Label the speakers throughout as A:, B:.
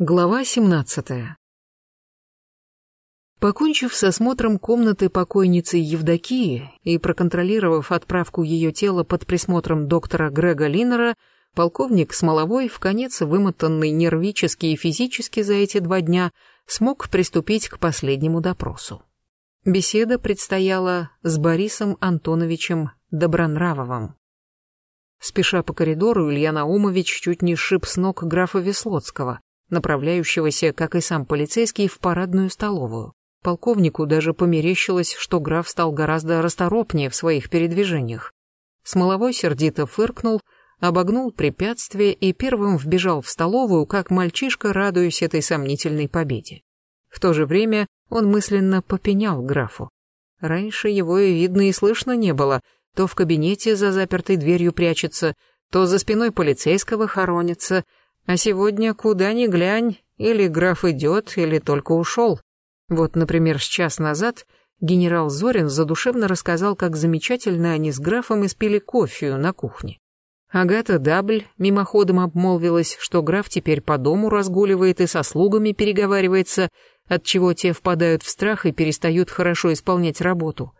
A: Глава 17. Покончив с осмотром комнаты покойницы Евдокии и проконтролировав отправку ее тела под присмотром доктора Грега Линнера, полковник Смоловой, в конец вымотанный нервически и физически за эти два дня, смог приступить к последнему допросу. Беседа предстояла с Борисом Антоновичем Добронравовым. Спеша по коридору, Илья Наумович чуть не сшиб с ног графа Веслоцкого, направляющегося, как и сам полицейский, в парадную столовую. Полковнику даже померещилось, что граф стал гораздо расторопнее в своих передвижениях. Смоловой сердито фыркнул, обогнул препятствие и первым вбежал в столовую, как мальчишка, радуясь этой сомнительной победе. В то же время он мысленно попенял графу. Раньше его и видно, и слышно не было, то в кабинете за запертой дверью прячется, то за спиной полицейского хоронится, а сегодня куда ни глянь, или граф идет, или только ушел. Вот, например, с час назад генерал Зорин задушевно рассказал, как замечательно они с графом испили кофею на кухне. Агата Дабль мимоходом обмолвилась, что граф теперь по дому разгуливает и со слугами переговаривается, отчего те впадают в страх и перестают хорошо исполнять работу.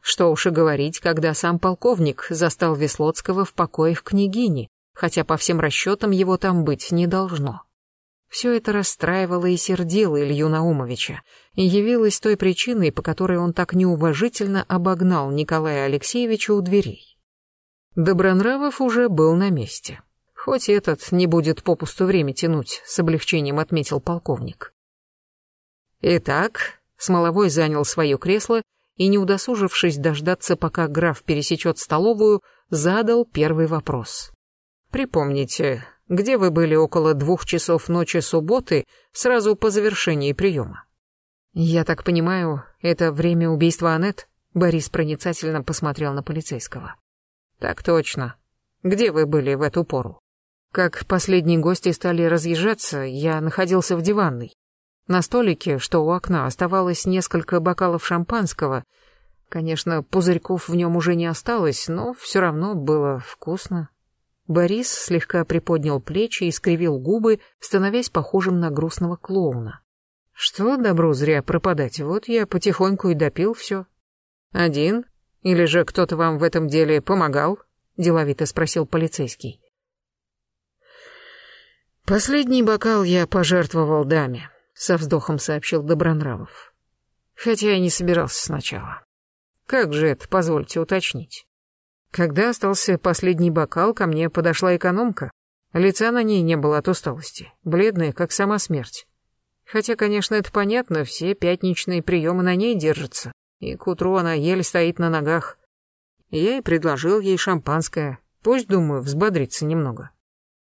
A: Что уж и говорить, когда сам полковник застал Веслоцкого в покоях княгини, хотя по всем расчетам его там быть не должно. Все это расстраивало и сердило Илью Наумовича, и явилось той причиной, по которой он так неуважительно обогнал Николая Алексеевича у дверей. Добронравов уже был на месте. Хоть этот не будет попусту время тянуть, с облегчением отметил полковник. Итак, Смоловой занял свое кресло и, не удосужившись дождаться, пока граф пересечет столовую, задал первый вопрос. Припомните, где вы были около двух часов ночи субботы, сразу по завершении приема? Я так понимаю, это время убийства Аннет? Борис проницательно посмотрел на полицейского. Так точно. Где вы были в эту пору? Как последние гости стали разъезжаться, я находился в диванной. На столике, что у окна, оставалось несколько бокалов шампанского. Конечно, пузырьков в нем уже не осталось, но все равно было вкусно. Борис слегка приподнял плечи и скривил губы, становясь похожим на грустного клоуна. «Что добро зря пропадать, вот я потихоньку и допил все». «Один? Или же кто-то вам в этом деле помогал?» — деловито спросил полицейский. «Последний бокал я пожертвовал даме», — со вздохом сообщил Добронравов. «Хотя я не собирался сначала. Как же это, позвольте уточнить?» Когда остался последний бокал, ко мне подошла экономка. Лица на ней не было от усталости, бледная, как сама смерть. Хотя, конечно, это понятно, все пятничные приемы на ней держатся, и к утру она еле стоит на ногах. Я и предложил ей шампанское, пусть, думаю, взбодрится немного.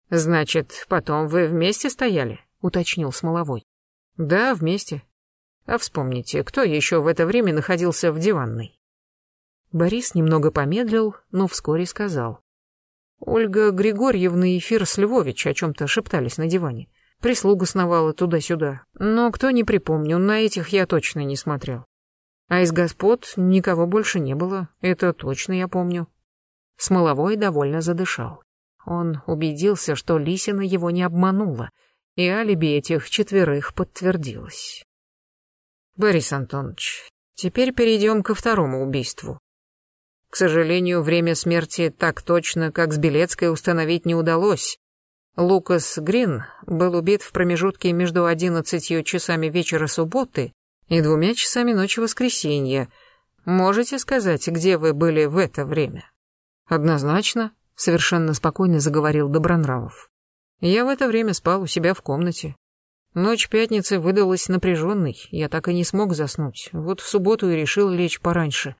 A: «Значит, потом вы вместе стояли?» — уточнил Смоловой. «Да, вместе. А вспомните, кто еще в это время находился в диванной?» Борис немного помедлил, но вскоре сказал. Ольга Григорьевна и Фирс Львович о чем-то шептались на диване. Прислуга сновала туда-сюда. Но кто не припомню, на этих я точно не смотрел. А из господ никого больше не было, это точно я помню. Смоловой довольно задышал. Он убедился, что Лисина его не обманула, и алиби этих четверых подтвердилось. Борис Антонович, теперь перейдем ко второму убийству. К сожалению, время смерти так точно, как с Белецкой, установить не удалось. Лукас Грин был убит в промежутке между одиннадцатью часами вечера субботы и двумя часами ночи воскресенья. Можете сказать, где вы были в это время? Однозначно, совершенно спокойно заговорил Добронравов. Я в это время спал у себя в комнате. Ночь пятницы выдалась напряженной, я так и не смог заснуть. Вот в субботу и решил лечь пораньше.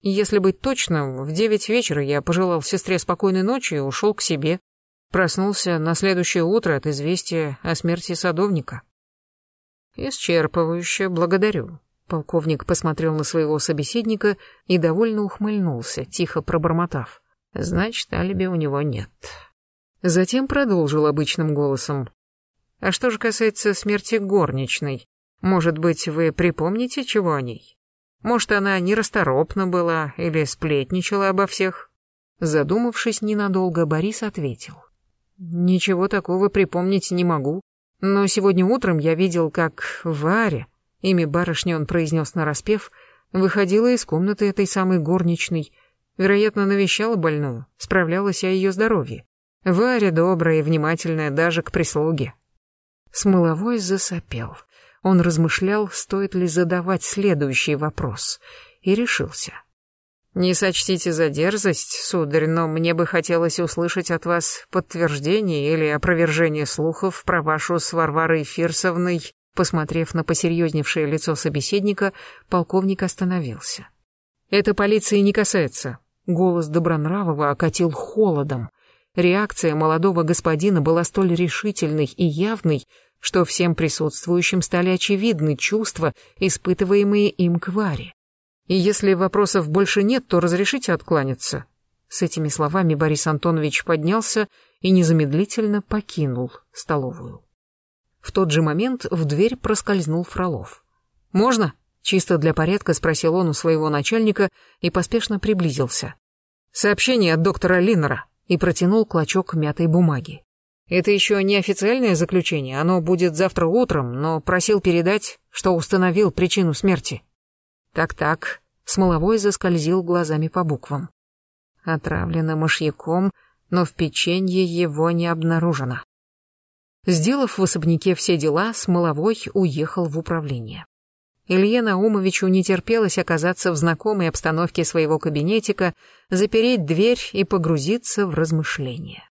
A: Если быть точным, в девять вечера я пожелал сестре спокойной ночи и ушел к себе. Проснулся на следующее утро от известия о смерти садовника. Исчерпывающе благодарю. Полковник посмотрел на своего собеседника и довольно ухмыльнулся, тихо пробормотав. Значит, алиби у него нет. Затем продолжил обычным голосом. А что же касается смерти горничной, может быть, вы припомните чего о ней? Может, она нерасторопна была или сплетничала обо всех? Задумавшись ненадолго, Борис ответил. Ничего такого припомнить не могу. Но сегодня утром я видел, как Варя, имя барышни он произнес нараспев, выходила из комнаты этой самой горничной, вероятно, навещала больную, справлялась о ее здоровье. Варя добрая и внимательная даже к прислуге. Смоловой засопел. Он размышлял, стоит ли задавать следующий вопрос, и решился. «Не сочтите за дерзость, сударь, но мне бы хотелось услышать от вас подтверждение или опровержение слухов про вашу с Варварой Фирсовной...» Посмотрев на посерьезневшее лицо собеседника, полковник остановился. «Это полиции не касается». Голос Добронравова окатил холодом. Реакция молодого господина была столь решительной и явной, что всем присутствующим стали очевидны чувства, испытываемые им к Варе. И если вопросов больше нет, то разрешите откланяться. С этими словами Борис Антонович поднялся и незамедлительно покинул столовую. В тот же момент в дверь проскользнул Фролов. «Можно?» — чисто для порядка спросил он у своего начальника и поспешно приблизился. «Сообщение от доктора Линнера» и протянул клочок мятой бумаги. Это еще не официальное заключение, оно будет завтра утром, но просил передать, что установил причину смерти. Так-так, Смоловой заскользил глазами по буквам. Отравлено мышьяком, но в печенье его не обнаружено. Сделав в особняке все дела, Смоловой уехал в управление. Илье Наумовичу не терпелось оказаться в знакомой обстановке своего кабинетика, запереть дверь и погрузиться в размышления.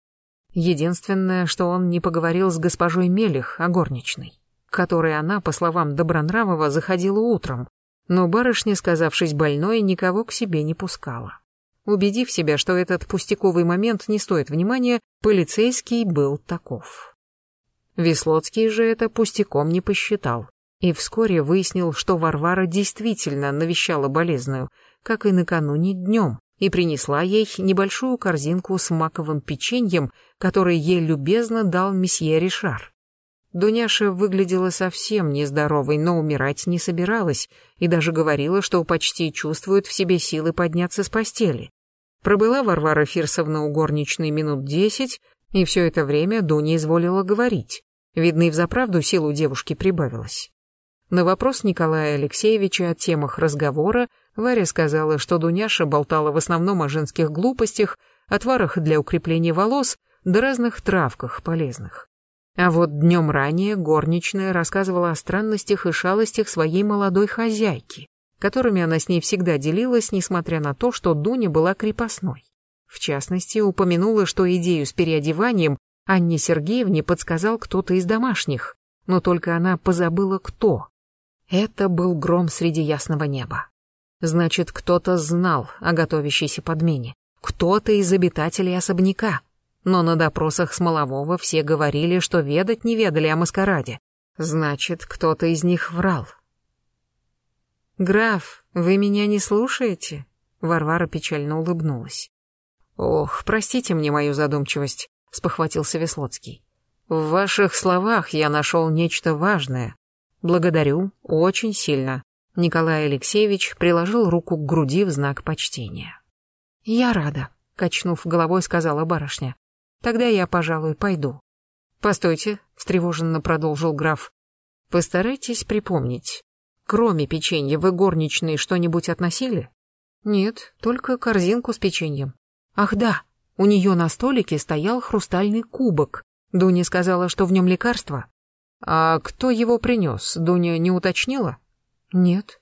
A: Единственное, что он не поговорил с госпожой Мелих о горничной, которой она, по словам Добронравова, заходила утром, но барышня, сказавшись больной, никого к себе не пускала. Убедив себя, что этот пустяковый момент не стоит внимания, полицейский был таков. Веслоцкий же это пустяком не посчитал и вскоре выяснил, что Варвара действительно навещала болезную, как и накануне днем, и принесла ей небольшую корзинку с маковым печеньем, который ей любезно дал месье Ришар. Дуняша выглядела совсем нездоровой, но умирать не собиралась и даже говорила, что почти чувствует в себе силы подняться с постели. Пробыла Варвара Фирсовна у горничной минут десять, и все это время Дуня изволила говорить. Видно, и взаправду силу девушки прибавилось. На вопрос Николая Алексеевича о темах разговора Варя сказала, что Дуняша болтала в основном о женских глупостях, отварах для укрепления волос, да разных травках полезных. А вот днем ранее горничная рассказывала о странностях и шалостях своей молодой хозяйки, которыми она с ней всегда делилась, несмотря на то, что Дуня была крепостной. В частности, упомянула, что идею с переодеванием Анне Сергеевне подсказал кто-то из домашних, но только она позабыла кто. Это был гром среди ясного неба. Значит, кто-то знал о готовящейся подмене. Кто-то из обитателей особняка. Но на допросах Смолового все говорили, что ведать не ведали о маскараде. Значит, кто-то из них врал. «Граф, вы меня не слушаете?» Варвара печально улыбнулась. «Ох, простите мне мою задумчивость», — спохватился Веслоцкий. «В ваших словах я нашел нечто важное. Благодарю, очень сильно. Николай Алексеевич приложил руку к груди в знак почтения. «Я рада», — качнув головой, сказала барышня. «Тогда я, пожалуй, пойду». «Постойте», — встревоженно продолжил граф. «Постарайтесь припомнить. Кроме печенья вы горничные что-нибудь относили?» «Нет, только корзинку с печеньем». «Ах да, у нее на столике стоял хрустальный кубок. Дуня сказала, что в нем лекарство». «А кто его принес, Дуня не уточнила?» Нет.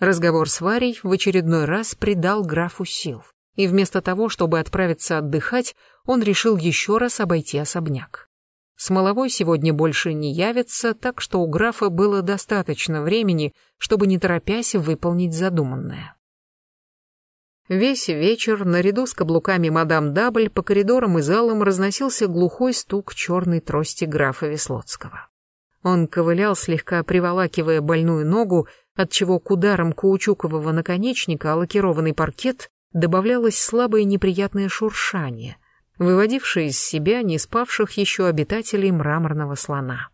A: Разговор с Варей в очередной раз придал графу сил, и вместо того, чтобы отправиться отдыхать, он решил еще раз обойти особняк. Смоловой сегодня больше не явится, так что у графа было достаточно времени, чтобы не торопясь выполнить задуманное. Весь вечер наряду с каблуками мадам Дабль по коридорам и залам разносился глухой стук черной трости графа Веслоцкого. Он ковылял, слегка приволакивая больную ногу, отчего к ударам каучукового наконечника лакированный паркет добавлялось слабое неприятное шуршание, выводившее из себя не спавших еще обитателей мраморного слона.